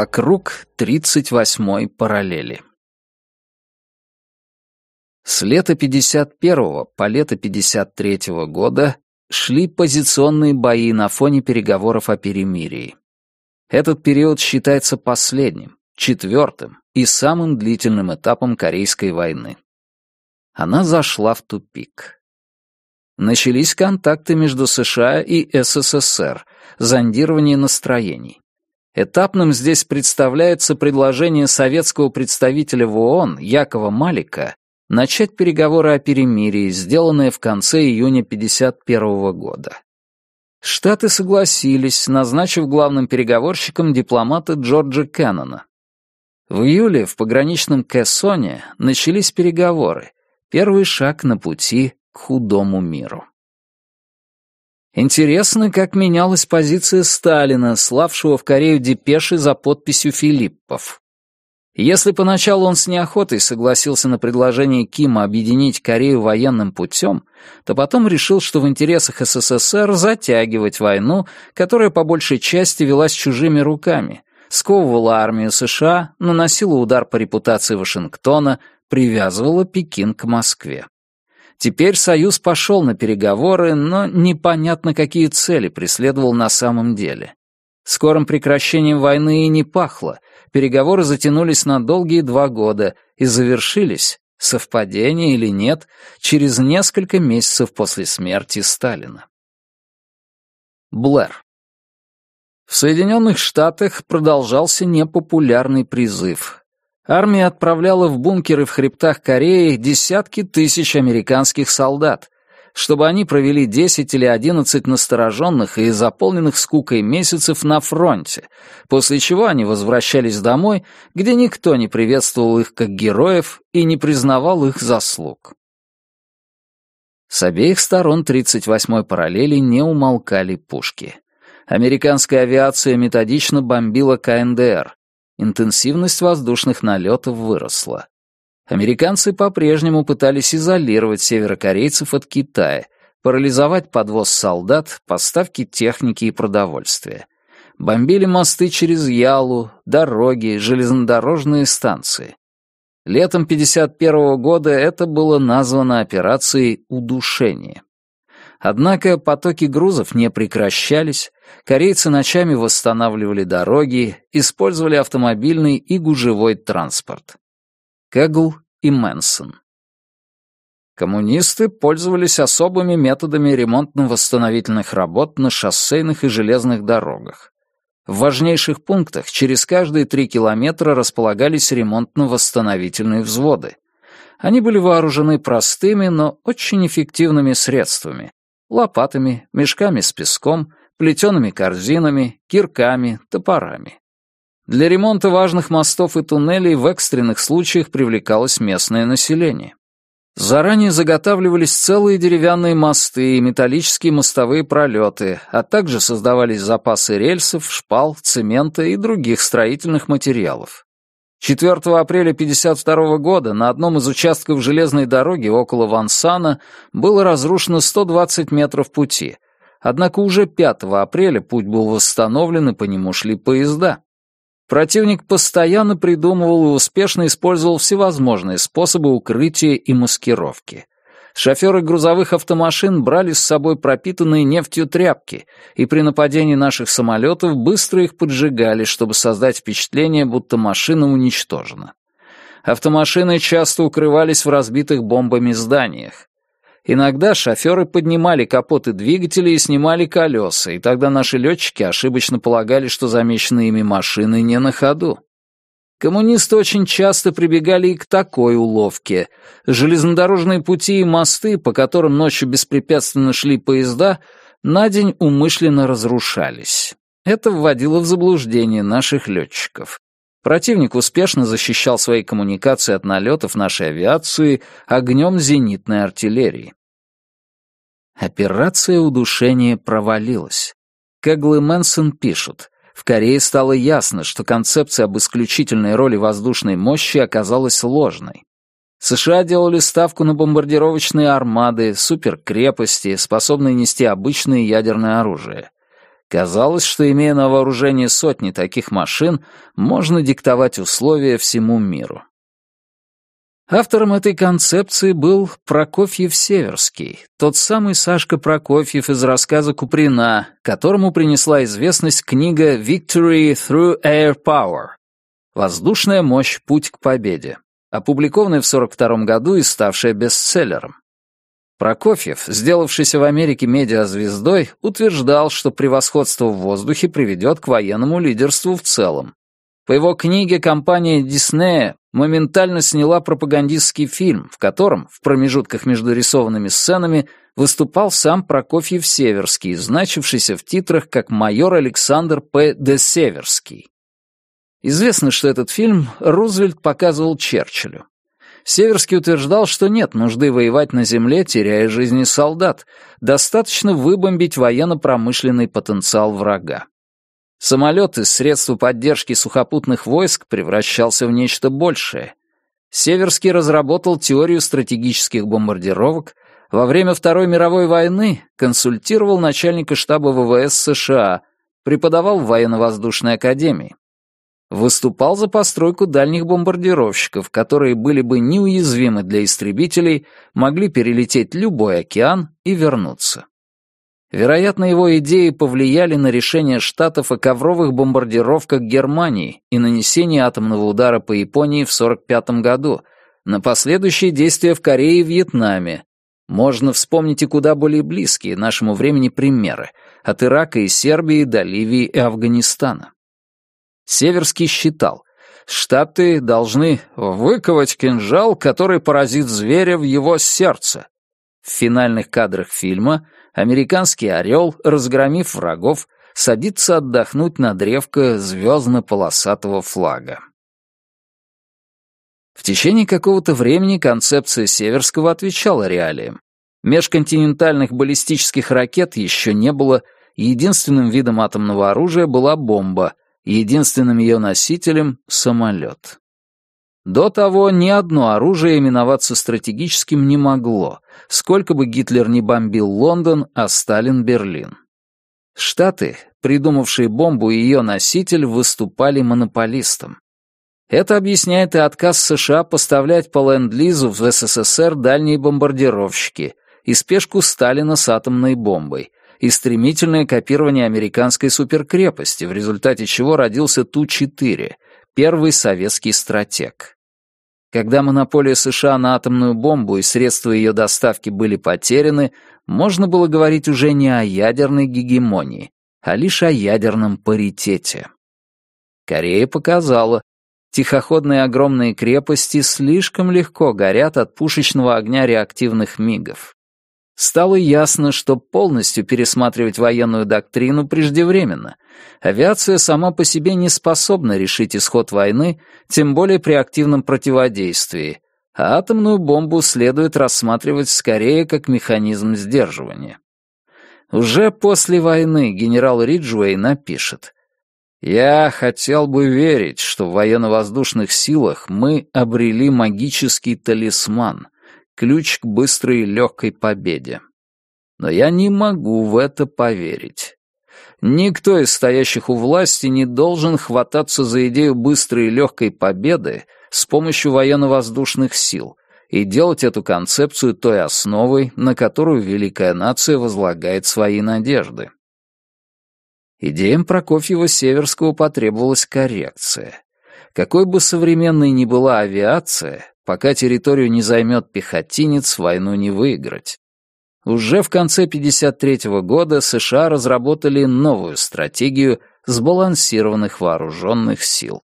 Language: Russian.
Вокруг 38-й параллели. С лета 51 по лето 53 -го года шли позиционные бои на фоне переговоров о перемирии. Этот период считается последним, четвертым и самым длительным этапом Корейской войны. Она зашла в тупик. Начались контакты между США и СССР, зондирование настроений. Этапным здесь представляется предложение советского представителя в ООН Якова Малика начать переговоры о перемирии, сделанное в конце июня 1951 года. Штаты согласились, назначив главным переговорщиком дипломата Джорджа Кеннона. В июле в пограничном Кессоне начались переговоры, первый шаг на пути к худому миру. Интересно, как менялась позиция Сталина, славшего в Корею депеши за подписью Филиппов. Если поначалу он с неохотой согласился на предложение Кима объединить Корею военным путем, то потом решил, что в интересах СССР затягивать войну, которая по большей части велась чужими руками, сковывала армию США, наносила удар по репутации Вашингтона, привязывала Пекин к Москве. Теперь Союз пошел на переговоры, но непонятно, какие цели преследовал на самом деле. Скорым прекращением войны и не пахло. Переговоры затянулись на долгие два года и завершились, совпадение или нет, через несколько месяцев после смерти Сталина. Блэр. В Соединенных Штатах продолжался непопулярный призыв Армия отправляла в бункеры в хребтах Кореи десятки тысяч американских солдат, чтобы они провели 10 или 11 настороженных и заполненных скукой месяцев на фронте, после чего они возвращались домой, где никто не приветствовал их как героев и не признавал их заслуг. С обеих сторон 38-й параллели не умолкали пушки. Американская авиация методично бомбила КНДР, интенсивность воздушных налетов выросла. Американцы по-прежнему пытались изолировать северокорейцев от Китая, парализовать подвоз солдат, поставки техники и продовольствия. Бомбили мосты через Ялу, дороги, железнодорожные станции. Летом 1951 года это было названо операцией «Удушение». Однако потоки грузов не прекращались, корейцы ночами восстанавливали дороги, использовали автомобильный и гужевой транспорт. Кэгл и Мэнсон. Коммунисты пользовались особыми методами ремонтно-восстановительных работ на шоссейных и железных дорогах. В важнейших пунктах через каждые три километра располагались ремонтно-восстановительные взводы. Они были вооружены простыми, но очень эффективными средствами, лопатами, мешками с песком, плетеными корзинами, кирками, топорами. Для ремонта важных мостов и туннелей в экстренных случаях привлекалось местное население. Заранее заготавливались целые деревянные мосты и металлические мостовые пролеты, а также создавались запасы рельсов, шпал, цемента и других строительных материалов. 4 апреля 1952 года на одном из участков железной дороги около Вансана было разрушено 120 метров пути, однако уже 5 апреля путь был восстановлен и по нему шли поезда. Противник постоянно придумывал и успешно использовал всевозможные способы укрытия и маскировки. Шоферы грузовых автомашин брали с собой пропитанные нефтью тряпки, и при нападении наших самолетов быстро их поджигали, чтобы создать впечатление, будто машина уничтожена. Автомашины часто укрывались в разбитых бомбами зданиях. Иногда шоферы поднимали капоты двигателей и снимали колеса, и тогда наши летчики ошибочно полагали, что замеченные ими машины не на ходу. Коммунисты очень часто прибегали и к такой уловке. Железнодорожные пути и мосты, по которым ночью беспрепятственно шли поезда, на день умышленно разрушались. Это вводило в заблуждение наших летчиков. Противник успешно защищал свои коммуникации от налетов нашей авиации огнем зенитной артиллерии. Операция удушения провалилась. Кэгл и Мэнсон пишут, в Корее стало ясно, что концепция об исключительной роли воздушной мощи оказалась ложной. США делали ставку на бомбардировочные армады, суперкрепости, способные нести обычное ядерное оружие. Казалось, что, имея на вооружении сотни таких машин, можно диктовать условия всему миру. Автором этой концепции был Прокофьев Северский, тот самый Сашка Прокофьев из рассказа Куприна, которому принесла известность книга «Victory through Air Power» — «Воздушная мощь. Путь к победе», опубликованная в 1942 году и ставшая бестселлером. Прокофьев, сделавшийся в Америке медиазвездой, утверждал, что превосходство в воздухе приведет к военному лидерству в целом. По его книге компания Диснея моментально сняла пропагандистский фильм, в котором, в промежутках между рисованными сценами, выступал сам Прокофьев Северский, значившийся в титрах как майор Александр П. де Северский. Известно, что этот фильм Рузвельт показывал Черчиллю. Северский утверждал, что нет нужды воевать на земле, теряя жизни солдат, достаточно выбомбить военно-промышленный потенциал врага. Самолет из средства поддержки сухопутных войск превращался в нечто большее. Северский разработал теорию стратегических бомбардировок, во время Второй мировой войны консультировал начальника штаба ВВС США, преподавал в военно-воздушной академии. Выступал за постройку дальних бомбардировщиков, которые были бы неуязвимы для истребителей, могли перелететь любой океан и вернуться. Вероятно, его идеи повлияли на решение Штатов о ковровых бомбардировках Германии и нанесении атомного удара по Японии в 1945 году, на последующие действия в Корее и Вьетнаме. Можно вспомнить и куда более близкие нашему времени примеры, от Ирака и Сербии до Ливии и Афганистана. Северский считал, Штаты должны выковать кинжал, который поразит зверя в его сердце. В финальных кадрах фильма — американский орел, разгромив врагов, садится отдохнуть на древко звездно-полосатого флага. В течение какого-то времени концепция Северского отвечала реалиям. Межконтинентальных баллистических ракет еще не было, единственным видом атомного оружия была бомба, единственным ее носителем — самолет. До того ни одно оружие именоваться стратегическим не могло, сколько бы Гитлер не бомбил Лондон, а Сталин — Берлин. Штаты, придумавшие бомбу и ее носитель, выступали монополистом. Это объясняет и отказ США поставлять по Ленд-Лизу в СССР дальние бомбардировщики, и спешку Сталина с атомной бомбой, и стремительное копирование американской суперкрепости, в результате чего родился Ту-4, первый советский стратег. Когда монополия США на атомную бомбу и средства ее доставки были потеряны, можно было говорить уже не о ядерной гегемонии, а лишь о ядерном паритете. Корея показала, тихоходные огромные крепости слишком легко горят от пушечного огня реактивных мигов. Стало ясно, что полностью пересматривать военную доктрину преждевременно. Авиация сама по себе не способна решить исход войны, тем более при активном противодействии, а атомную бомбу следует рассматривать скорее как механизм сдерживания. Уже после войны генерал Риджуэй напишет «Я хотел бы верить, что в военно-воздушных силах мы обрели магический талисман — ключ к быстрой и легкой победе. Но я не могу в это поверить. Никто из стоящих у власти не должен хвататься за идею быстрой и легкой победы с помощью военно-воздушных сил и делать эту концепцию той основой, на которую великая нация возлагает свои надежды. Идеям Прокофьева-Северского потребовалась коррекция. Какой бы современной ни была авиация, Пока территорию не займет пехотинец, войну не выиграть. Уже в конце 1953 года США разработали новую стратегию сбалансированных вооруженных сил.